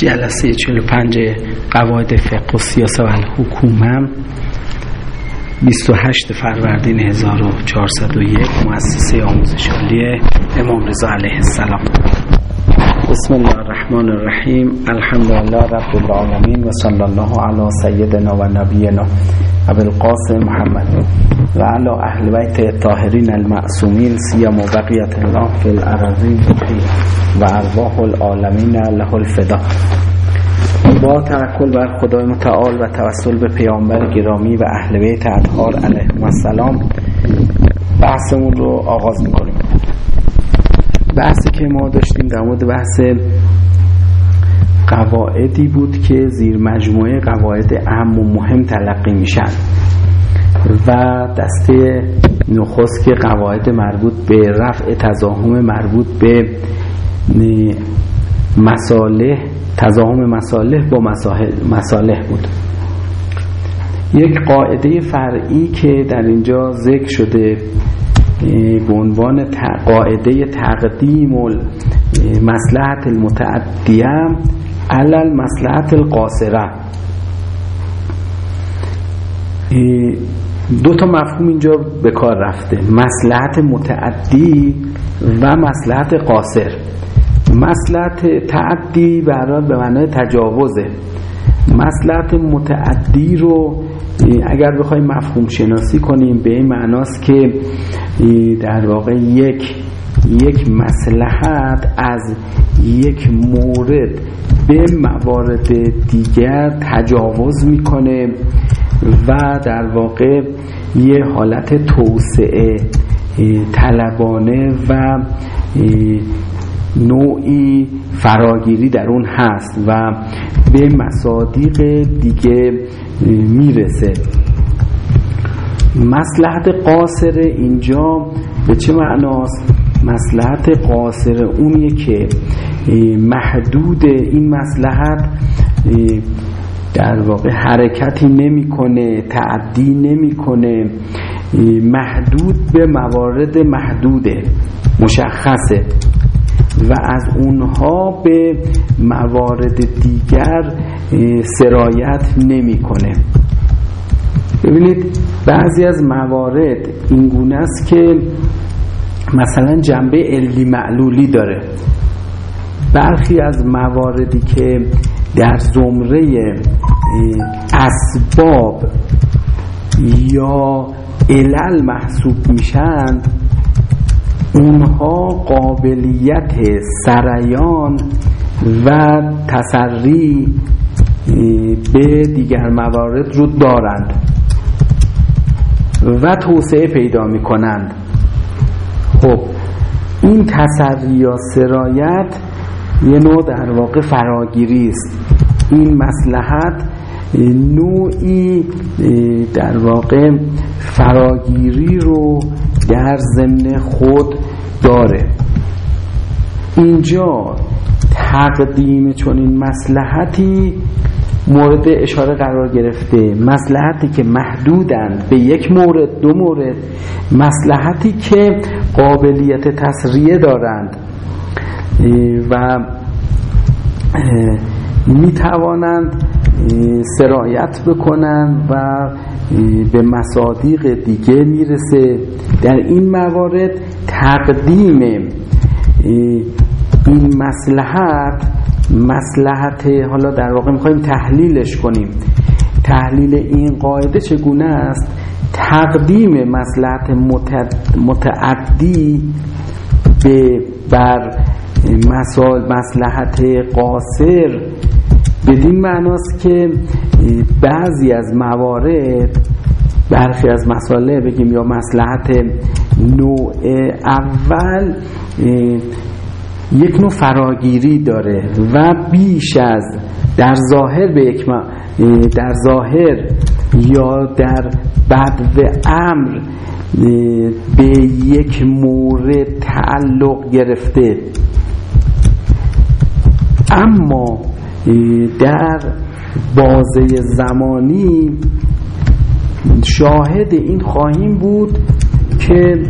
جلسه 45 قواعد فقه و سیاسه و حکومه 28 فروردین 1401 مؤسسه آموزش عالی امام رضا علیه السلام. بسم الله الرحمن الرحیم. الحمد لله رب العالمین و صلی الله علی سیدنا و نبینا ابو القاسم محمد و علی اهل بیت طاهرین المعصومین سیم و بقیت الله فی الارضین و ارواح العالمین له الفدا. با توکل بر خدای متعال و توسل به پیامبر گرامی و اهل بیت اطهار علیهم السلام بحثمون رو آغاز می‌کنیم. بحثی که ما داشتیم در مورد بحث قواعدی بود که زیر مجموعه قواعد اهم و مهم تلقی میشن. و دسته نخست که قواعد مربوط به رفع تزاهم مربوط به مساله تزاهم مساله با مساله بود. یک قاعده فرعی که در اینجا ذکر شده به عنوان قاعده تقدیم مسلحت المتعدیه علل مسلحت القاصره دو تا مفهوم اینجا به کار رفته. مسلحت متعدی و مسلحت قاصر. مسلحت تعدی برای به معنای تجاوزه. مسلحت متعدی رو اگر بخوایم مفهوم شناسی کنیم به این معناست که در واقع یک یک مسلحت از یک مورد به موارد دیگر تجاوز می‌کنه و در واقع یه حالت توسعه طلبانه و نوعی فراگیری در اون هست و به مصادیق دیگه می‌رسه. مسلحت قاصر اینجا به چه معناست؟ مسلحت قاصر اونیه که محدود این مسلحت در واقع حرکتی نمی‌کنه تعدی نمی‌کنه محدود به موارد محدوده مشخصه. و از اونها به موارد دیگر سرایت نمی‌کنه. ببینید بعضی از موارد این گونه است که مثلا جنبه علی معلولی داره. برخی از مواردی که در زمره اسباب یا علل محسوب میشند اونها قابلیت سریان و تسری به دیگر موارد رو دارند و توسعه پیدا می کنند خب این تسری یا سرایت یه نوع در واقع فراگیری است. این مسلحت نوعی در واقع فراگیری رو در ضمن خود داره. اینجا تقدیم چون این مسلحتی مورد اشاره قرار گرفته. مسلحتی که محدودند به یک مورد دو مورد. مسلحتی که قابلیت تصریه دارند. و می توانند سرایت بکنن و به مصادیق دیگه می‌رسه. در این موارد تقدیم این مسلحت مسلحت حالا در واقع می‌خوایم تحلیلش کنیم. تحلیل این قاعده چگونه است؟ تقدیم مسلحت متعدی به بر مسلحت قاصر. بدین معناست که بعضی از موارد برخی از مسائل بگیم یا مسلحت نوع اول یک نوع فراگیری داره و بیش از در ظاهر به یک در ظاهر یا در بدو امر به یک مورد تعلق گرفته. اما در بازه زمانی شاهد این خواهیم بود که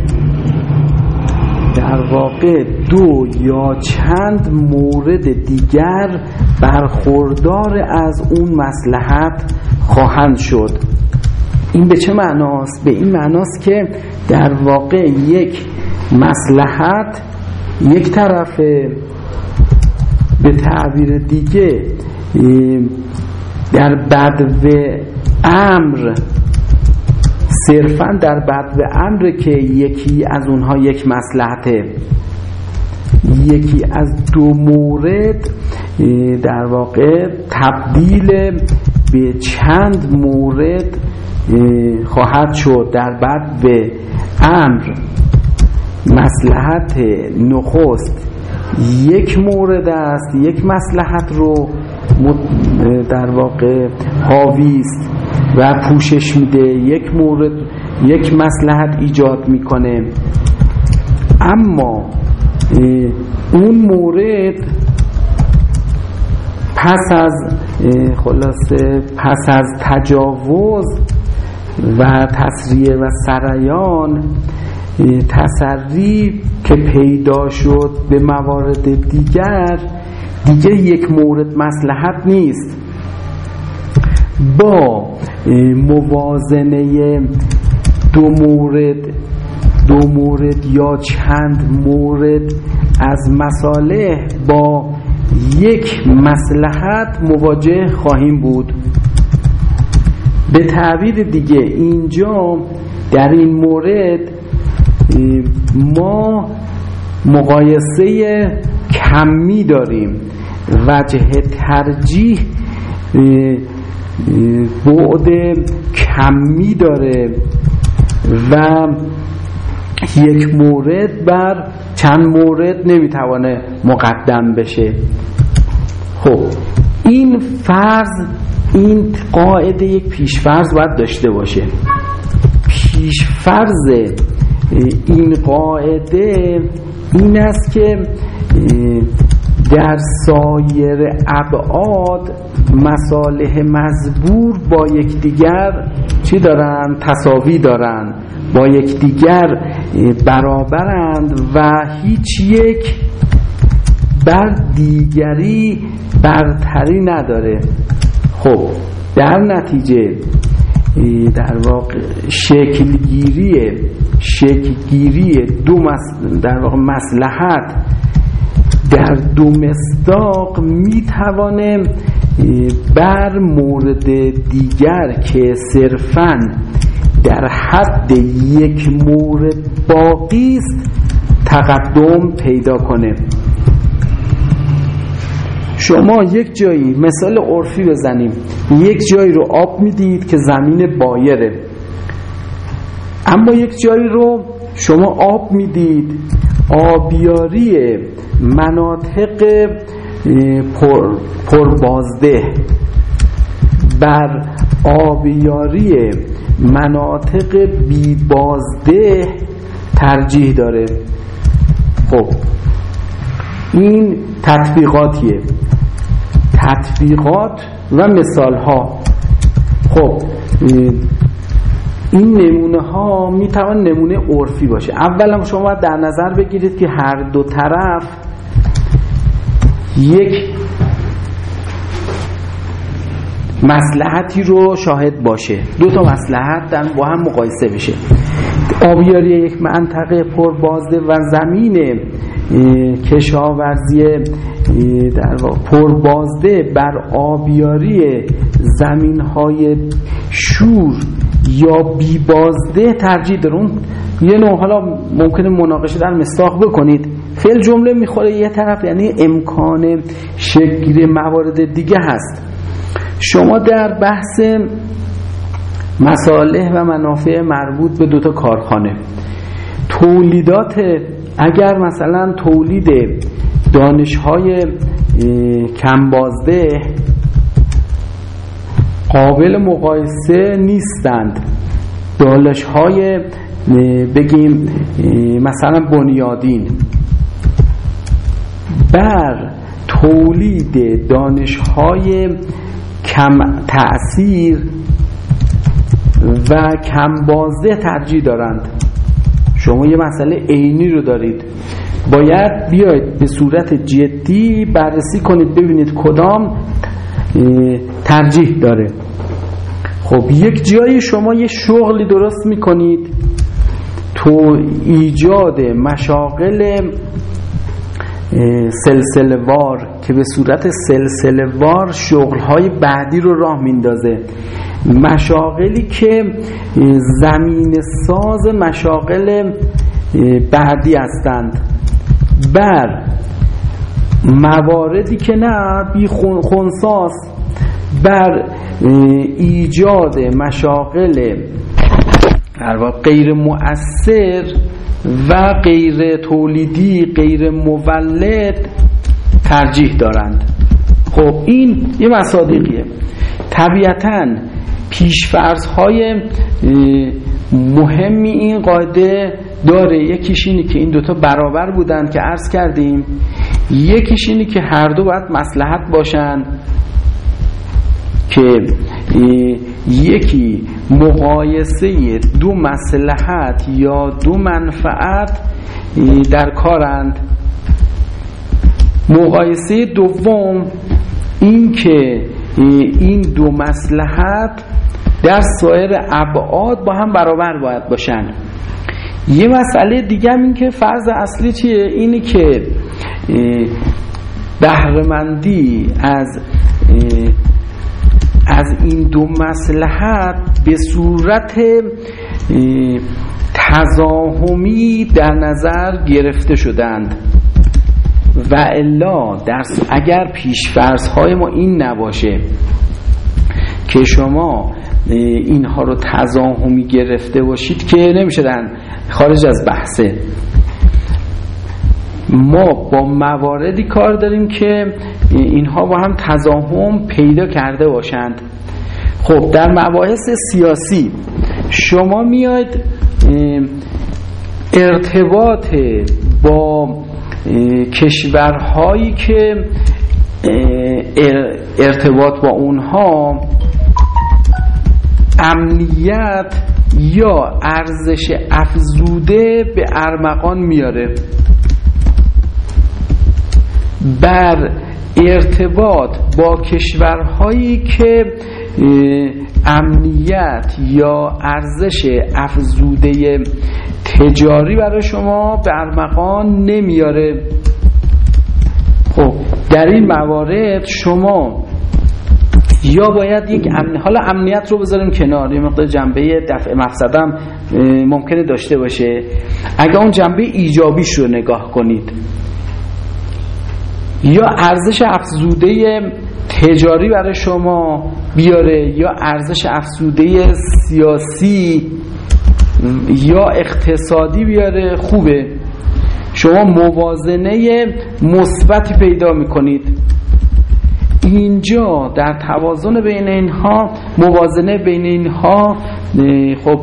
در واقع دو یا چند مورد دیگر برخوردار از اون مسلحت خواهند شد این به چه معناست؟ به این معناست که در واقع یک مسلحت یک طرف به تعبیر دیگه در بدو امر صرفا در بدو امر که یکی از اونها یک مسلحته یکی از دو مورد در واقع تبدیل به چند مورد خواهد شد در بعد به امر. مسلحت نخست. یک مورد است یک مسلحت رو در واقع حاویست و پوشش میده یک مورد یک مسلحت ایجاد می‌کنه. اما اون مورد پس از خلاصه پس از تجاوز و تصریه و سریان تصری که پیدا شد به موارد دیگر دیگه یک مورد مسلحت نیست. با موازنه دو مورد دو مورد یا چند مورد از مساله با یک مسلحت مواجه خواهیم بود. به تعبیر دیگه اینجا در این مورد ما مقایسه کمی داریم. وجه ترجیح بعد کمی داره و یک مورد بر چند مورد نمی‌توانه مقدم بشه. خب این فرض این قاعده یک پیشفرض باید داشته باشه. پیشفرض این قاعده این است که در سایر ابعاد مصالح مزبور با یکدیگر چی دارن؟ تصاوی دارن با یکدیگر برابرند و هیچ یک بر دیگری برتری نداره خب در نتیجه در واقع شکلگیری شکلگیری دو در واقع مسلحت در دو مصداق می‌توانه بر مورد دیگر که صرفا در حد یک مورد باقی است تقدم پیدا کنه. شما یک جایی مثال عرفی بزنیم. یک جایی رو آب می‌دید که زمین بایره. اما یک جایی رو شما آب می‌دید. آبیاری مناطق پر پربازده. بر آبیاری مناطق بیبازده ترجیح داره. خب این تطبیقاتیه. تطبیقات و مثال ها خب این نمونه ها می توان نمونه عرفی باشه. اولا شما باید در نظر بگیرید که هر دو طرف یک مسلحتی رو شاهد باشه. دو تا مسلحت با هم مقایسه بشه. آبیاری یک منطقه پر بازده و زمین کشاورزی در پر بازده بر آبیاری زمین های شور یا بی بازده ترجیح دارون یه نوع حالا ممکنه مناقشه در مستاق بکنید. فعل جمله می‌خوره یه طرف یعنی امکان شکل موارد دیگه هست. شما در بحث مصالح و منافع مربوط به دوتا کارخانه تولیدات اگر مثلا تولید دانشهای کمبازده قابل مقایسه نیستند. دانش های بگیم مثلا بنیادین. بر تولید دانش های کم تأثیر و کم بازده ترجیح دارند. شما یه مسئله عینی رو دارید. باید بیاید به صورت جدی بررسی کنید ببینید کدام ترجیح داره. خب یک جایی شما یه شغلی درست می‌کنید. تو ایجاد مشاغل سلسله وار که به صورت سلسله وار شغل های بعدی رو راه میندازه. مشاغلی که زمین ساز مشاغل بعدی هستند. بر مواردی که نه بی خونساس بر ایجاد مشاغل غیر مؤثر و غیر تولیدی غیر مولد ترجیح دارند. خب این یه مصادیقیه. طبیعتا پیشفرض های مهمی این قاعده داره. یکیش اینی که این دوتا برابر بودند که عرض کردیم. یکیش اینی که هر دو باید مسلحت باشن که یکی مقایسه دو مسلحت یا دو منفعت در کارند. مقایسه دوم این که این دو مسلحت در سایر ابعاد با هم برابر باید باشن. یه مسئله دیگه هم این که فرض اصلی چیه؟ اینی که بهرهمندی از از این دو مسلحت به صورت تزاهمی در نظر گرفته شدند. و الا در اگر پیشفرض های ما این نباشه که شما اینها رو تزاهمی گرفته باشید که نمیشه خارج از بحثه. ما با مواردی کار داریم که اینها با هم تزاهم پیدا کرده باشند. خب در مباحث سیاسی شما میاید ارتباط با کشورهایی که ارتباط با اونها امنیت یا ارزش افزوده به ارمغان میاره. بر ارتباط با کشورهایی که امنیت یا ارزش افزوده تجاری برای شما به ارمغان نمیاره. خب در این موارد شما یا باید یک امن... حالا امنیت رو بذاریم کنار. یه مقدار جنبه دفع مفسدم ممکنه داشته باشه. اگر اون جنبه ایجابیش رو نگاه کنید. یا ارزش افزوده تجاری برای شما بیاره یا ارزش افزوده سیاسی یا اقتصادی بیاره خوبه. شما موازنه مثبتی پیدا می‌کنید. اینجا در توازن بین اینها موازنه بین اینها خب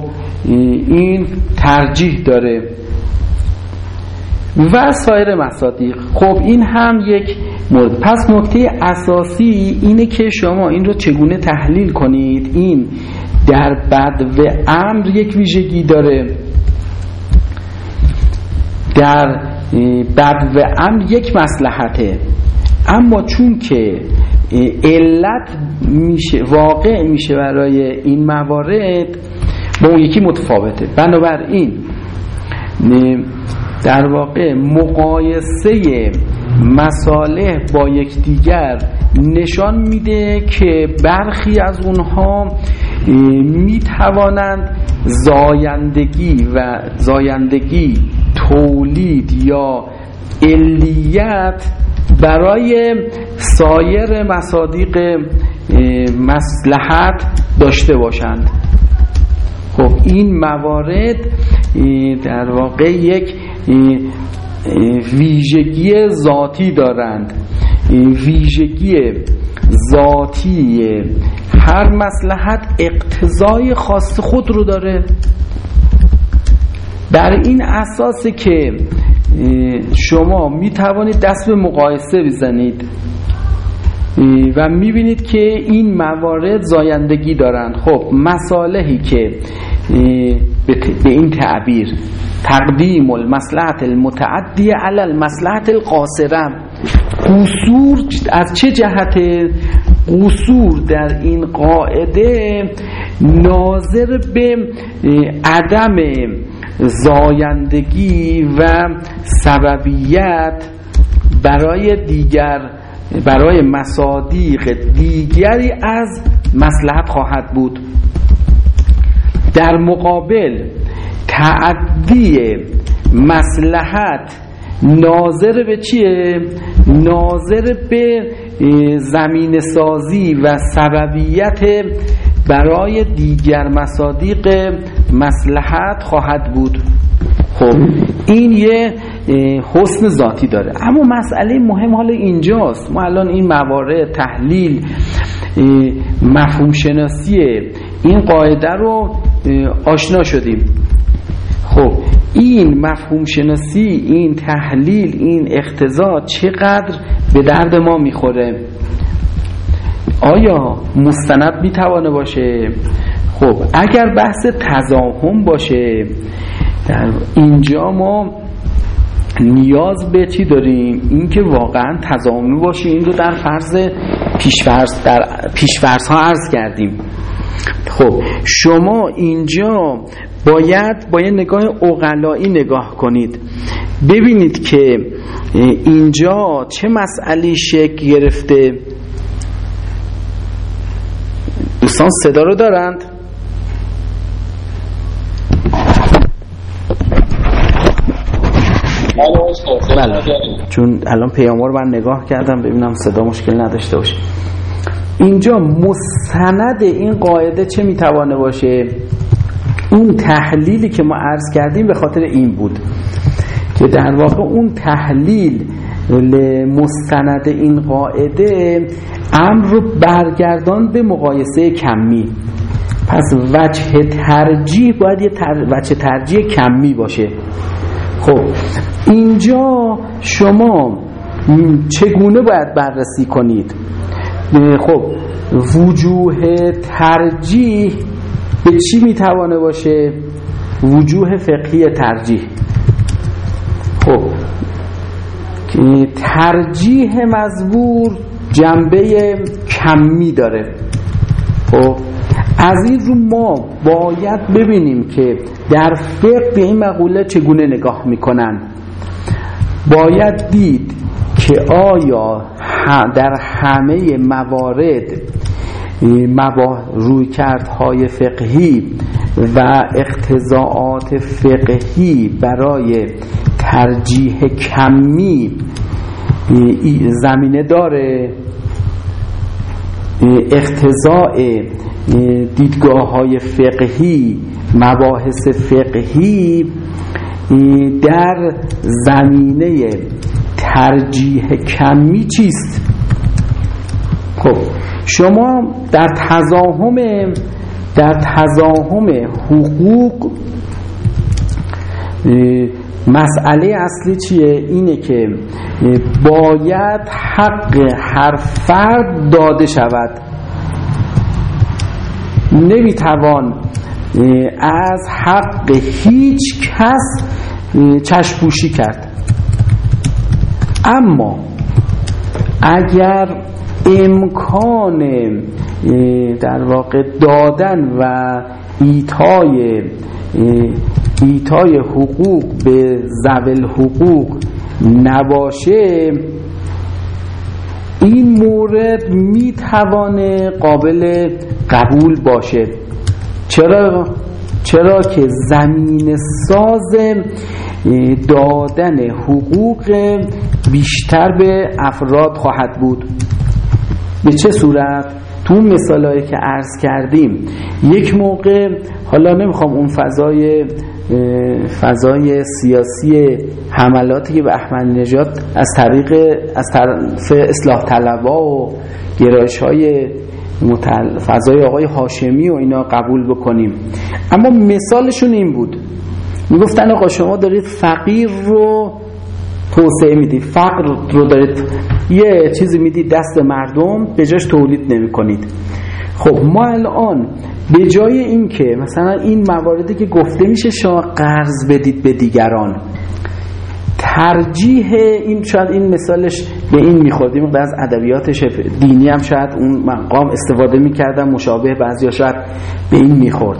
این ترجیح داره. و سایر مصادیق. خب این هم یک مورد. پس نکته اساسی اینه که شما این رو چگونه تحلیل کنید؟ این در بد و امر یک ویژگی داره. در بد و امر یک مسلحته اما چون که علت میشه واقع میشه برای این موارد با اون یکی متفاوته. بنابراین در واقع مقایسه مساله با یکدیگر نشان میده که برخی از اونها می‌توانند زایندگی و زایندگی تولید یا علیت برای سایر مصادیق مسلحت داشته باشند. خب این موارد در واقع یک ویژگی ذاتی دارند. ویژگی ذاتی هر مسلحت اقتضای خاص خود رو داره. در این اساس که شما می توانید دست به مقایسه بزنید. و می‌بینید که این موارد زایندگی دارند. خب مسالهی که به این تعبیر تقدیم المصلحت المتعدی علی المصلحت القاصره. قصور از چه جهت؟ قصور در این قاعده ناظر به عدم زایندگی و سببیت برای دیگر برای مصادیق دیگری از مسلحت خواهد بود در مقابل تعدی مسلحت ناظر به چیه؟ ناظر به زمین سازی و سببیت برای دیگر مصادیق مسلحت خواهد بود. خب این یه حسن ذاتی داره. اما مسئله مهم حالا اینجاست. ما الان این موارد تحلیل مفهوم شناسی این قاعده رو آشنا شدیم. خب این مفهوم شناسی این تحلیل این اختزاد چقدر به درد ما می‌خوره؟ آیا مستند می‌توانه باشه؟ خب اگر بحث تزاهم باشه در اینجا ما نیاز به چی داریم؟ اینکه واقعا تضامنی باشه. این رو در فرض پیشفرض در پیشفرض ها عرض کردیم. خب شما اینجا باید با یه نگاه اقلایی نگاه کنید. ببینید که اینجا چه مسئله شکل گرفته. دوستان صدا رو دارند. بله چون الان پیاموار من نگاه کردم ببینم صدا مشکل نداشته باشه. اینجا مستند این قاعده چه می‌توانه باشه؟ اون تحلیلی که ما عرض کردیم به خاطر این بود که در واقع اون تحلیل مستند این قاعده امر رو برگردان به مقایسه کمی. پس وجه ترجیح باید یه تر... وجه ترجیح کمی باشه. خب اینجا شما چگونه باید بررسی کنید؟ خب وجوه ترجیح به چی می‌توانه باشه؟ وجوه فقهی ترجیح. خب ترجیح مزبور جنبه کمی داره. خب از این رو ما باید ببینیم که در فقه به این مقوله چگونه نگاه می‌کنن. باید دید که آیا در همه موارد روی کردهای فقهی و اختزاعات فقهی برای ترجیح کمی زمینه داره. اختزاع دیدگاه های فقهی مباحث فقهی در زمینه ترجیح کمی چیست؟ خب شما در تزاهم در تزاهم حقوق مسئله اصلی چیه؟ اینه که باید حق هر فرد داده شود. نمی‌توان از حق هیچ کس چشپوشی کرد. اما اگر امکان در واقع دادن و ایتای ایتای حقوق به زول حقوق نباشه این مورد می‌توانه قابل قبول باشه. چرا؟ چرا که زمین ساز دادن حقوق بیشتر به افراد خواهد بود. به چه صورت؟ تو مثالهایی که عرض کردیم. یک موقع حالا نمی‌خوام اون فضای فضای سیاسی حملاتی که به احمد نژاد از طریق از طرف اصلاح طلبا و گرایش های فضای آقای هاشمی و اینا قبول بکنیم. اما مثالشون این بود. می‌گفتن آقا شما دارید فقیر رو توسعه می‌دید. فقر رو دارید یه چیزی می‌دید دست مردم به جاش تولید نمی کنید خب ما الان به جای اینکه مثلا این مواردی که گفته میشه شما قرض بدید به دیگران ترجیح این شاید این مثالش به این میخوردیم از ادبیات دینی هم شاید اون مقام استفاده می‌کردن مشابه بعضی شاید به این می‌خورد.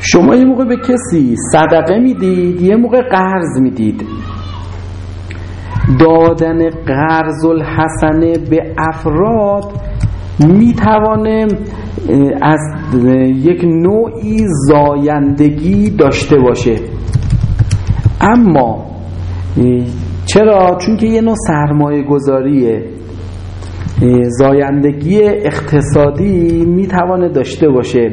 شما یه موقع به کسی صدقه می‌دید یه موقع قرض می‌دید. دادن قرض الحسنه به افراد می‌توانه از یک نوعی زایندگی داشته باشه. اما چرا؟ چون که یه نوع سرمایه گذاریه زایندگی اقتصادی می‌توانه داشته باشه.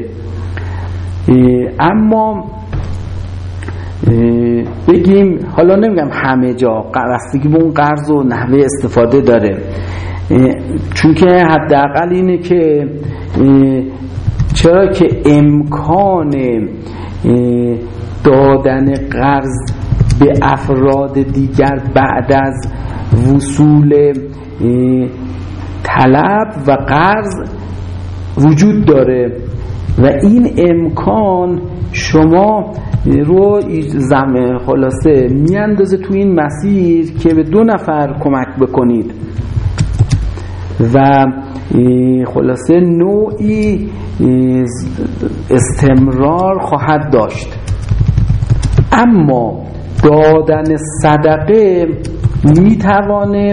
اما بگیم حالا نمیگم همه جا بستگی به اون قرض و نحوه استفاده داره. چون که حداقل اینه که چرا که امکان دادن قرض به افراد دیگر بعد از وصول طلب و قرض وجود داره و این امکان شما رو زمه خلاصه میاندازه تو این مسیر که به دو نفر کمک بکنید. و خلاصه نوعی استمرار خواهد داشت. اما دادن صدقه می‌توانه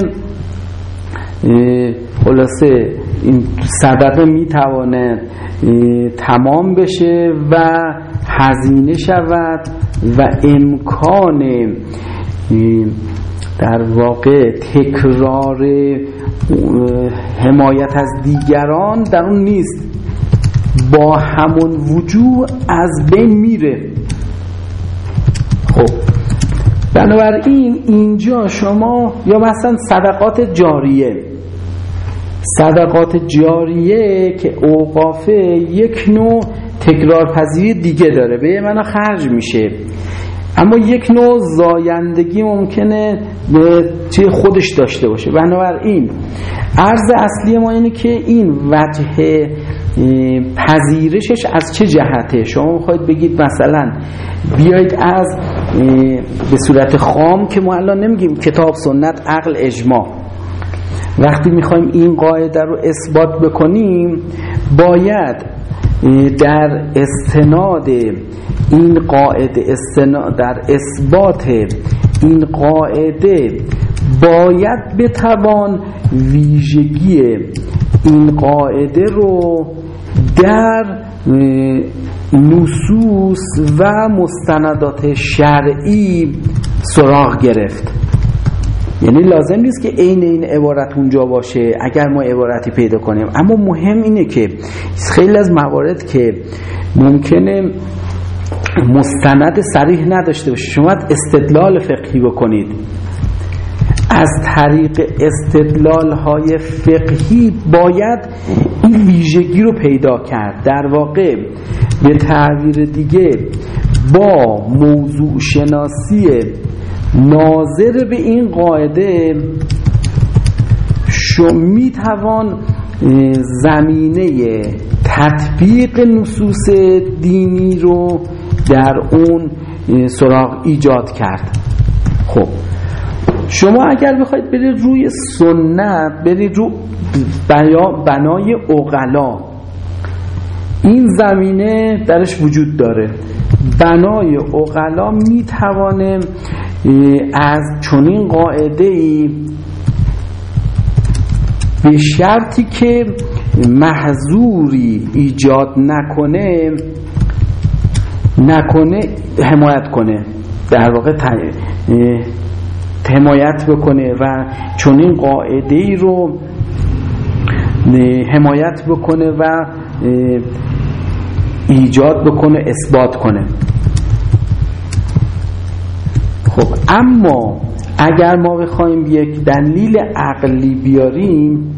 خلاصه این صدقه می‌توانه تمام بشه و هزینه شود و امکان در واقع تکرار حمایت از دیگران در اون نیست. با همون وجود از بین میره. خب. بنابراین اینجا شما یا مثلا صدقات جاریه. صدقات جاریه که اوقافه یک نوع تکرار پذیری دیگه داره. به من خرج میشه. اما یک نوع زایندگی ممکنه به چه خودش داشته باشه. بنابراین عرض اصلی ما اینه که این وجه پذیرشش از چه جهته؟ شما می‌خواید بگید مثلا بیایید از به صورت خام که ما الان نمیگیم کتاب سنت عقل اجماع. وقتی می‌خوایم این قاعده رو اثبات بکنیم باید در استناد این قاعده استناد در اثبات این قاعده باید بتوان ویژگی این قاعده رو در نصوص و مستندات شرعی سراغ گرفت. یعنی لازم نیست که عین این عبارت اونجا باشه اگر ما عبارتی پیدا کنیم. اما مهم اینه که خیلی از موارد که ممکنه مستند سریح نداشته باشه. شما استدلال فقهی بکنید. از طریق استدلال های فقهی باید این ویژگی رو پیدا کرد. در واقع به تعبیر دیگه با موضوع شناسی ناظر به این قاعده می توان زمینه تطبیق نصوص دینی رو در اون سراغ ایجاد کرد. خب شما اگر بخواید برید روی سنت برید رو بنای اغلا این زمینه درش وجود داره. بنای اغلا می‌توانه از چنین قاعده ای به شرطی که محضوری ایجاد نکنه نکنه حمایت کنه در واقع حمایت بکنه و چنین قاعده ای رو حمایت بکنه و ایجاد بکنه اثبات کنه. خب اما اگر ما بخوایم یک دلیل عقلی بیاریم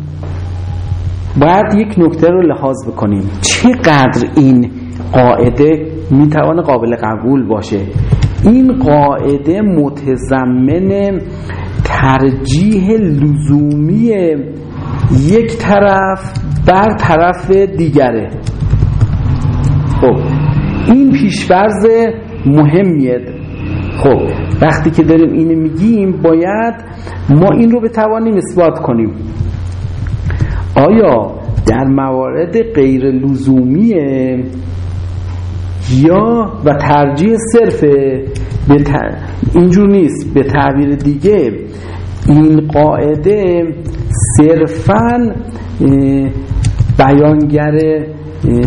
باید یک نکته رو لحاظ بکنیم. چقدر این قاعده می‌توانه قابل قبول باشه؟ این قاعده متضمن ترجیح لزومی یک طرف بر طرف دیگره. خب این پیشفرز مهمیه. خب. وقتی که داریم اینو میگیم باید ما این رو بتوانیم اثبات کنیم. آیا در موارد غیر لزومیه یا و ترجیح صرف اینجور نیست به تعبیر دیگه این قاعده صرفا بیانگر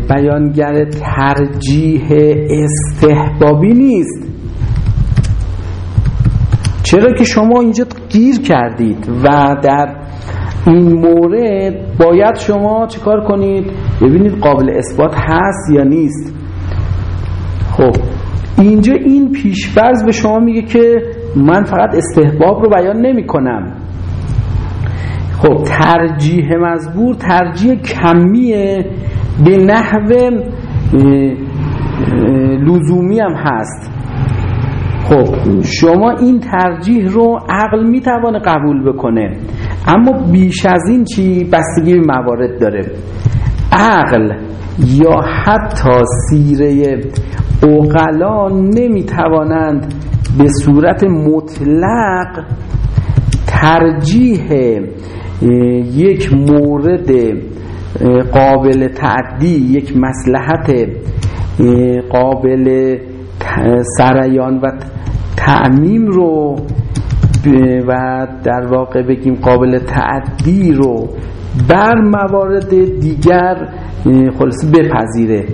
بیانگر ترجیح استحبابی نیست. چرا که شما اینجا گیر کردید و در این مورد باید شما چیکار کنید؟ ببینید قابل اثبات هست یا نیست. خب اینجا این پیشفرض به شما میگه که من فقط استحباب رو بیان نمی کنم خب ترجیح مزبور ترجیح کمیه به نحو لزومی هم هست. خب شما این ترجیح رو عقل می‌توانه قبول بکنه. اما بیش از این چی؟ بستگی موارد داره. عقل یا حتی سیره اقلا نمی‌توانند به صورت مطلق ترجیح یک مورد قابل تعدی یک مسلحت قابل سریان و تعمیم رو و در واقع بگیم قابل تعدی رو بر موارد دیگر خلاصه بپذیره.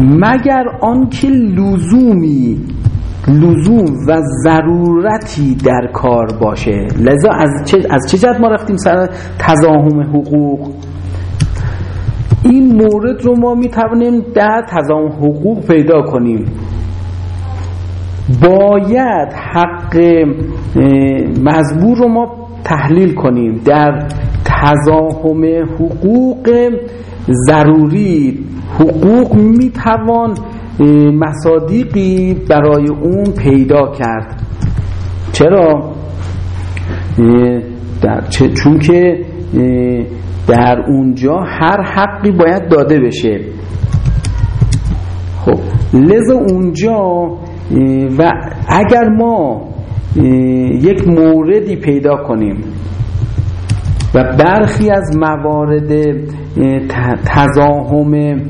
مگر آنکه لزومی لزوم و ضرورتی در کار باشه؟ لذا از چه, از چه جد ما رفتیم سر تضاهم حقوق؟ این مورد رو ما می توانیم در تضاهم حقوق پیدا کنیم. باید حق مزبور رو ما تحلیل کنیم. در تضاهم حقوق ضروری حقوق می‌توان مصادیقی برای اون پیدا کرد. چرا؟ در چون که در اونجا هر حقی باید داده بشه. خب لذا اونجا و اگر ما یک موردی پیدا کنیم و برخی از موارد تزاهم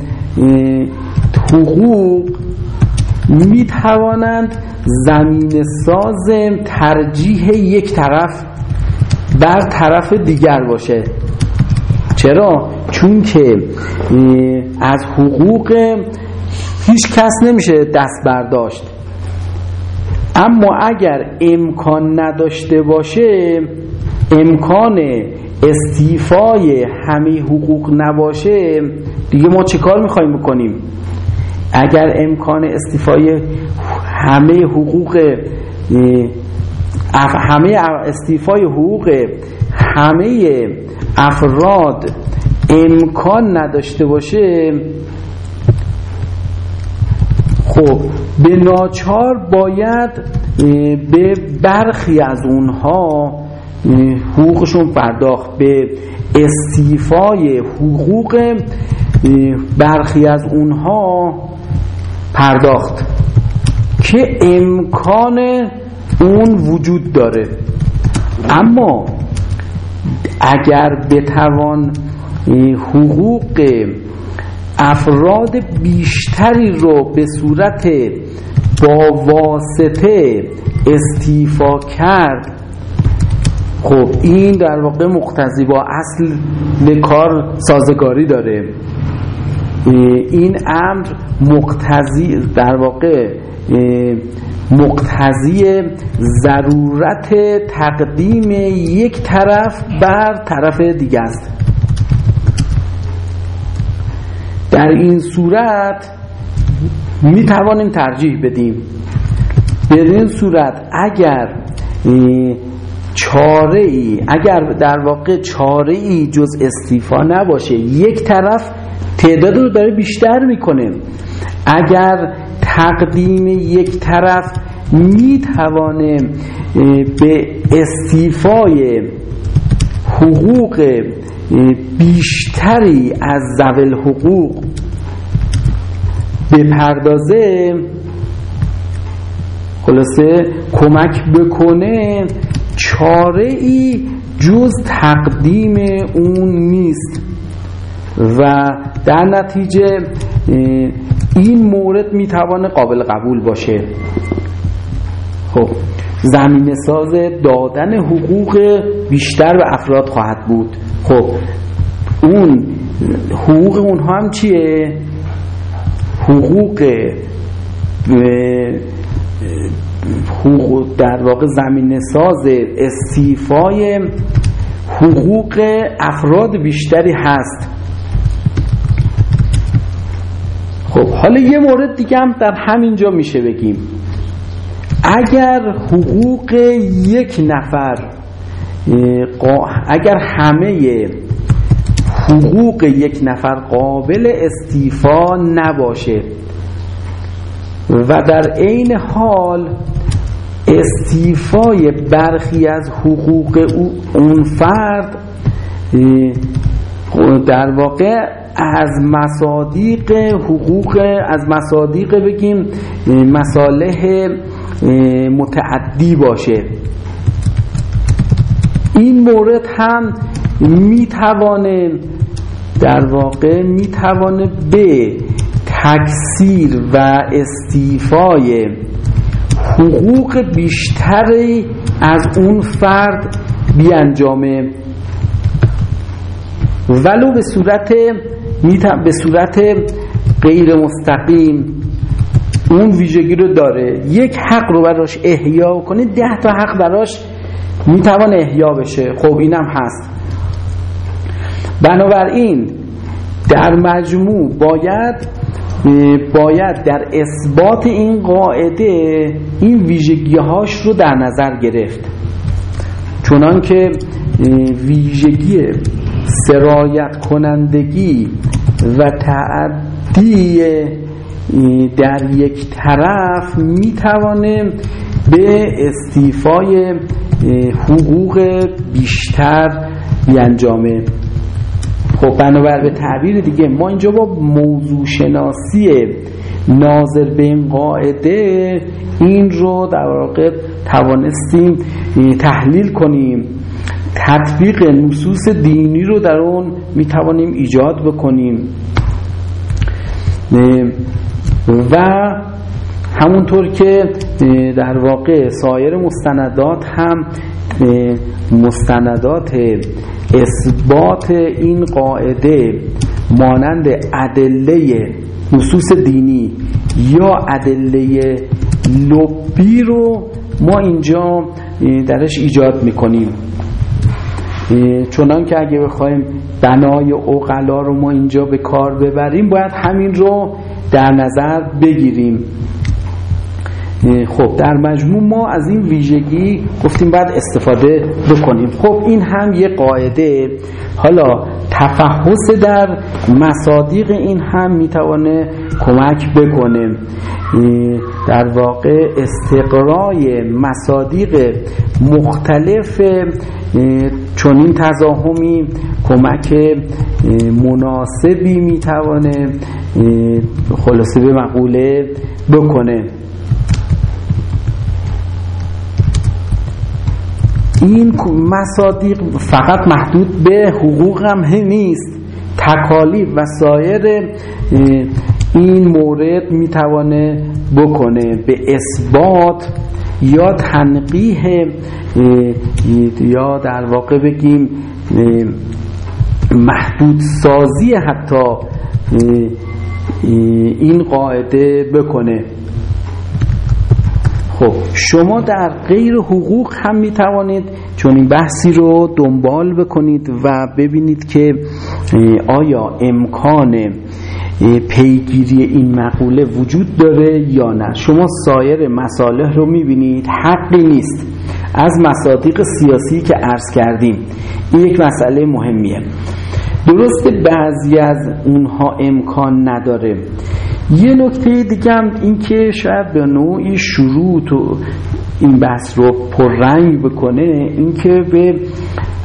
حقوق می توانند زمین ساز ترجیح یک طرف بر طرف دیگر باشه. چرا؟ چون که از حقوق هیچ کس نمیشه دست برداشت اما اگر امکان نداشته باشه امکان استیفای همه حقوق نباشه دیگه ما چه کار می‌خوایم بکنیم اگر امکان استیفای همه حقوق همه استیفای حقوق همه افراد امکان نداشته باشه خب به ناچار باید به برخی از اونها حقوقشون پرداخت. به استیفای حقوق برخی از اونها پرداخت. که امکان اون وجود داره. اما اگر بتوان حقوق افراد بیشتری رو به صورت با واسطه استیفا کرد خب این در واقع مقتضی با اصل کار سازگاری داره. این امر مقتضی در واقع مقتضی ضرورت تقدیم یک طرف بر طرف دیگه است. در این صورت می توانیم ترجیح بدیم. به این صورت اگر چاره ای اگر در واقع چاره ای جز استیفا نباشه یک طرف تعداد رو داره بیشتر می‌کنه. اگر تقدیم یک طرف می‌توانه به استیفای حقوق بیشتری از زول حقوق بپردازه خلاصه کمک بکنه چاره ای جز تقدیم اون نیست. و در نتیجه این مورد می‌توانه قابل قبول باشه. خب زمین ساز دادن حقوق بیشتر به افراد خواهد بود. خب اون حقوق اونها هم چیه؟ حقوق حقوق در واقع زمین ساز استیفای حقوق افراد بیشتری هست. خب حالا یه مورد دیگه هم در همینجا میشه بگیم. اگر حقوق یک نفر اگر همه حقوق یک نفر قابل استیفا نباشه و در عین حال استیفای برخی از حقوق اون فرد در واقع از مصادیق حقوق از مصادیق بگیم مصالح متعدی باشه. این مورد هم می‌توانه در واقع می‌توانه به تکثیر و استیفای حقوق بیشتری از اون فرد بیانجامه. ولو به صورت به صورت غیر مستقیم اون ویژگی رو داره. یک حق رو براش احیا کنه ده تا حق براش می‌توان احیا بشه. خب اینم هست. بنابراین در مجموع باید باید در اثبات این قاعده این ویژگی هاش رو در نظر گرفت. چونان که ویژگی سرایت کنندگی و تعدی در یک طرف می‌توانه به استیفای حقوق بیشتر بیانجامه. خب بنابر به تعبیر دیگه ما اینجا با موضوع شناسی ناظر به این قاعده این رو در واقع توانستیم تحلیل کنیم. تطبیق نصوص دینی رو در اون می‌توانیم ایجاد بکنیم. و همونطور که در واقع سایر مستندات هم مستندات اثبات این قاعده مانند ادله نصوص دینی یا ادله لبی رو ما اینجا درش ایجاد می‌کنیم. چونان که اگه بخوایم بنای اوقلا رو ما اینجا به کار ببریم باید همین رو در نظر بگیریم. خب در مجموع ما از این ویژگی گفتیم باید استفاده بکنیم. خب این هم یه قاعده. حالا تفحص در مصادیق این هم می‌توانه کمک بکنه. در واقع استقرای مصادیق مختلف چنین تزاهمی کمک مناسبی می‌توانه خلاصه به مقوله بکنه. این مصادیق فقط محدود به حقوق هم نیست. تکالیف و سایر این مورد می‌توانه بکنه. به اثبات یا تنقیه یا در واقع بگیم محدود سازی حتی این قاعده بکنه. خب شما در غیر حقوق هم می توانید چون این بحثی رو دنبال بکنید و ببینید که آیا امکان پیگیری این مقوله وجود داره یا نه. شما سایر مساله رو می‌بینید حقی نیست. از مصادیق سیاسی که عرض کردیم این یک مسئله مهمیه. درسته بعضی از اونها امکان نداره. یه نکته دیگه هم این که شاید به نوعی شروط و این بحث رو پررنگ بکنه اینکه به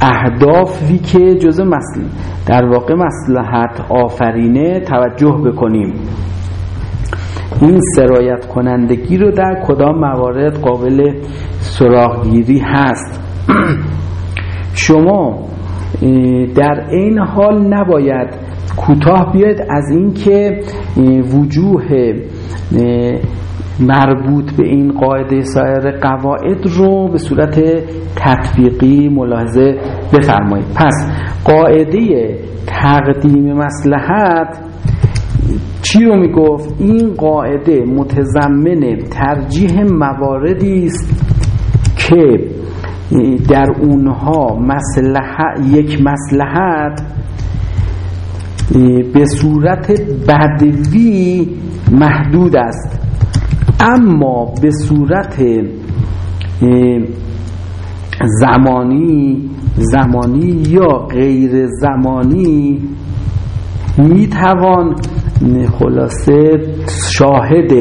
اهدافی که جز در واقع مسلحت آفرینه توجه بکنیم. این سرایت کنندگی رو در کدام موارد قابل سراغگیری هست؟ شما در این حال نباید کوتاه بیاید از اینکه وجوه مربوط به این قاعده سایر قواعد رو به صورت تطبیقی ملاحظه بفرمایید. پس قاعده تقدیم مسلحت چی رو می‌گفت؟ این قاعده متضمن ترجیح مواردی است که در اونها مسلحت یک مسلحت به صورت بدوی محدود است. اما به صورت زمانی زمانی یا غیر زمانی می‌توان خلاصه شاهد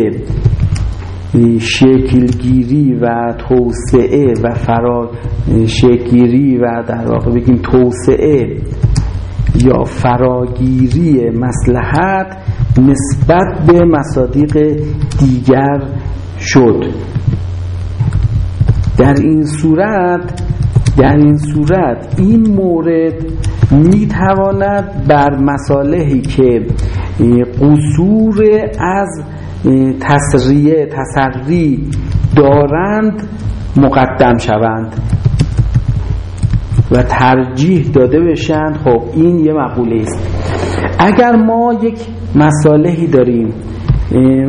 شکلگیری و توسعه و فرا شکلگیری و در واقع بگیم توسعه یا فراگیری مسلحت نسبت به مصادیق دیگر شد. در این صورت در این صورت این مورد می‌تواند بر مصالحی که قصور از تسریه تسری دارند مقدم شوند. و ترجیح داده بشند خب این یه مقوله است. اگر ما یک مصالحی داریم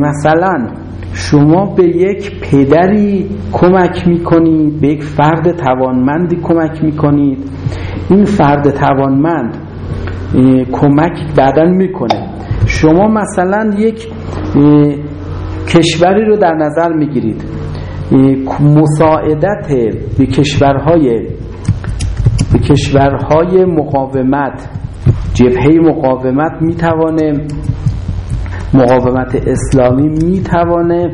مثلا شما به یک پدری کمک می‌کنید به یک فرد توانمندی کمک می‌کنید این فرد توانمند کمک بعدا می‌کنه. شما مثلا یک کشوری رو در نظر می‌گیرید. مساعدت به کشورهای به کشورهای مقاومت جبهه مقاومت می‌توانه مقاومت اسلامی می‌توانه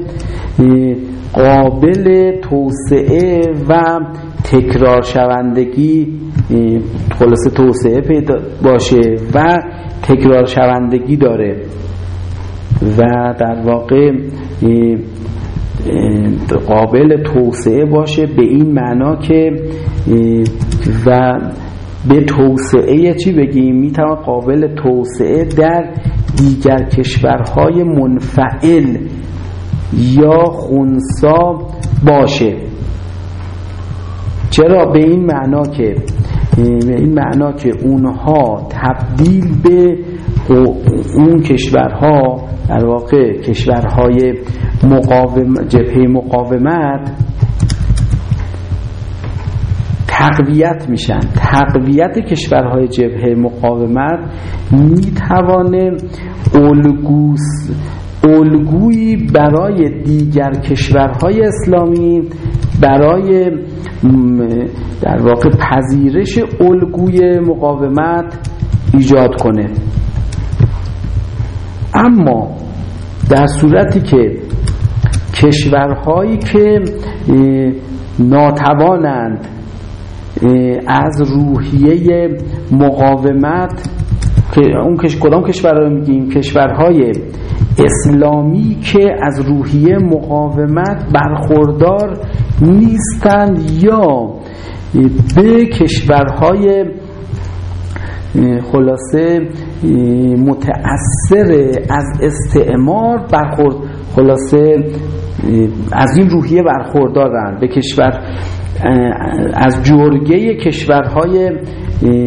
قابل توسعه و تکرار شوندگی خلاصه توسعه پیدا باشه و تکرار شوندگی داره. و در واقع قابل توسعه باشه به این معنا که و به توسعه چی بگیم؟ می‌توان قابل توسعه در دیگر کشورهای منفعل یا خونسا باشه. چرا؟ به این معنا که به این معنا که اونها تبدیل به اون کشورها در واقع کشورهای مقاوم جبهه مقاومت تقویت میشن. تقویت کشورهای جبهه مقاومت می‌توانه الگوس الگویی برای دیگر کشورهای اسلامی برای در واقع پذیرش الگوی مقاومت ایجاد کنه. اما در صورتی که کشورهایی که ناتوانند از روحیه مقاومت که اون کدام کشور رو میگیم؟ کشورهای اسلامی که از روحیه مقاومت برخوردار نیستند یا به کشورهای خلاصه متأثر از استعمار برخورد. خلاصه از این روحیه برخوردارند به کشور از جرگه کشورهای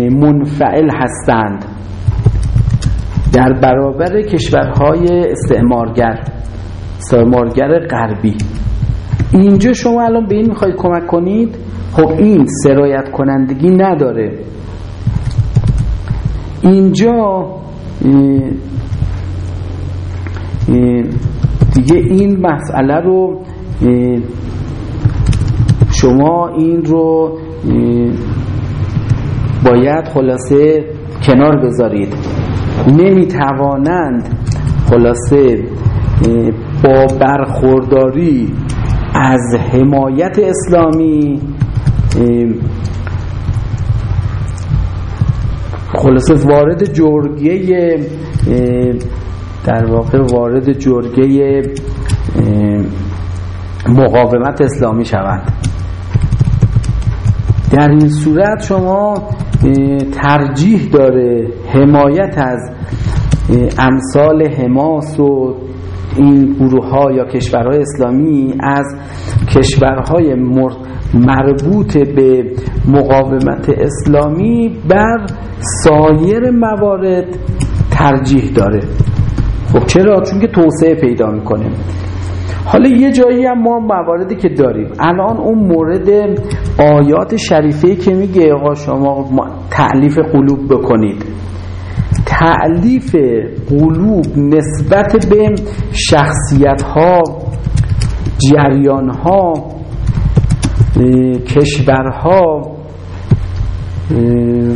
منفعل هستند. در برابر کشورهای استعمارگر استعمارگر غربی. اینجا شما الان به این می‌خواید کمک کنید؟ خب این سرایت کنندگی نداره. اینجا دیگه این مسئله رو شما این رو باید خلاصه کنار بذارید. نمی‌توانند خلاصه با برخورداری از حمایت اسلامی خلاصه وارد جرگیه در واقع وارد جرگه مقاومت اسلامی شوند. در این صورت شما ترجیح داره حمایت از امثال حماس و این گروه ها یا کشورهای اسلامی از کشورهای مربوط به مقاومت اسلامی بر سایر موارد ترجیح داره. خب چرا؟ چون که توسعه پیدا می‌کنه. حالا یه جایی هم ما مواردی که داریم. الان اون مورد آیات شریفه که میگه آقا شما تعلیف قلوب بکنید. تعلیف قلوب نسبت به شخصیت ها جریان ها کشورها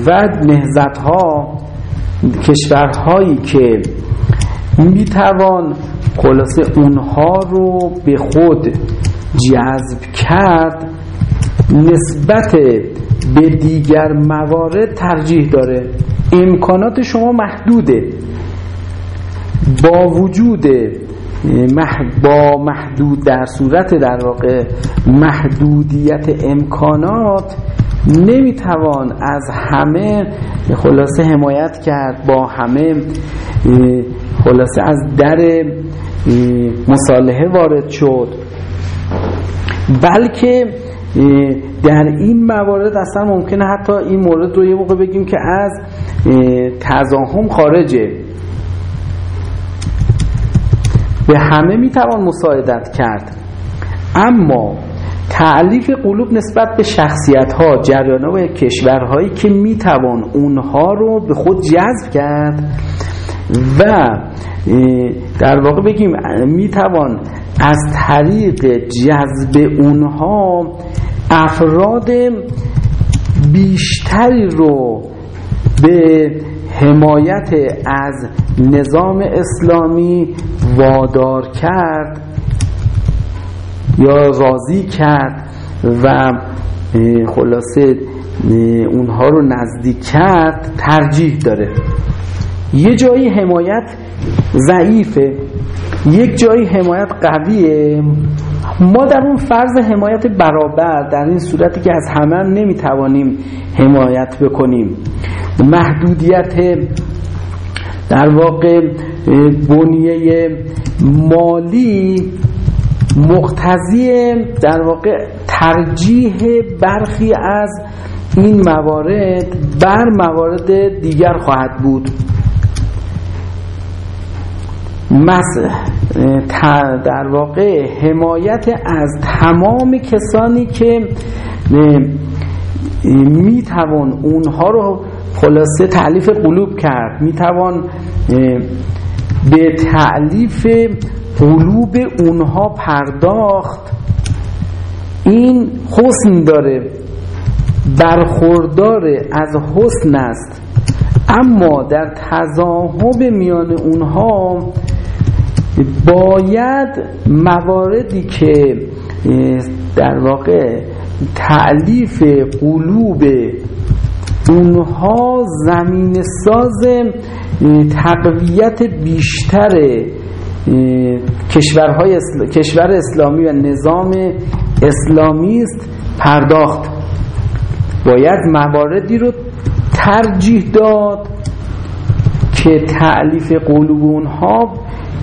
و نهزت ها کشورهایی که می‌توان خلاصه اونها رو به خود جذب کرد نسبت به دیگر موارد ترجیح داره. امکانات شما محدوده. با وجود با محدود در صورت در واقع محدودیت امکانات نمی‌توان از همه خلاصه حمایت کرد با همه خلاصه از در مصالحه وارد شد. بلکه در این موارد اصلا ممکنه حتی این مورد رو یه موقع بگیم که از تزاهم خارجه. به همه می‌توان مساعدت کرد. اما تعلیف قلوب نسبت به شخصیت ها جریان و کشورهایی که می‌توان اونها رو به خود جذب کرد و در واقع بگیم می‌توان از طریق جذب اونها افراد بیشتری رو به حمایت از نظام اسلامی وادار کرد یا راضی کرد و خلاصه اونها رو نزدیک کرد ترجیح داره. یه جایی حمایت ضعیفه یک جایی حمایت قویه. ما در اون فرض حمایت برابر در این صورتی که از همه هم نمی‌توانیم حمایت بکنیم. محدودیت در واقع بنیه مالی مقتضی در واقع ترجیح برخی از این موارد بر موارد دیگر خواهد بود. در واقع حمایت از تمام کسانی که می‌توان اونها رو خلاصه تعلیف قلوب کرد می‌توان به تعلیف قلوب اونها پرداخت. این حسن داره برخوردار از حسن است. اما در تضاهب میان اونها باید مواردی که در واقع تعلیف قلوب اونها زمین ساز تقویت بیشتر کشورهای کشور اسلامی و نظام اسلامی است پرداخت. باید مواردی رو ترجیح داد که تعلیف قلوب اونها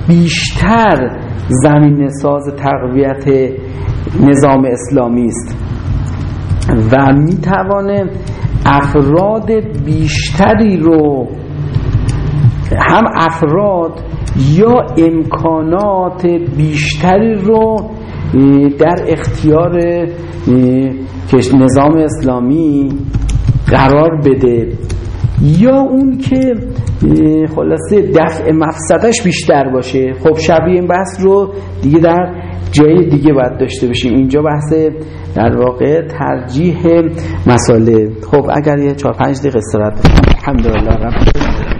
بیشتر زمین ساز تقویت نظام اسلامی است و می‌توانه افراد بیشتری رو هم افراد یا امکانات بیشتری رو در اختیار نظام اسلامی قرار بده. یا اون که خلاصه دفع مفسدش بیشتر باشه. خب شبیه این بحث رو دیگه در جای دیگه باید داشته باشیم. اینجا بحث در واقع ترجیح مساله. خب اگر یه چهار پنج دقیقه استراحت الحمدلله رب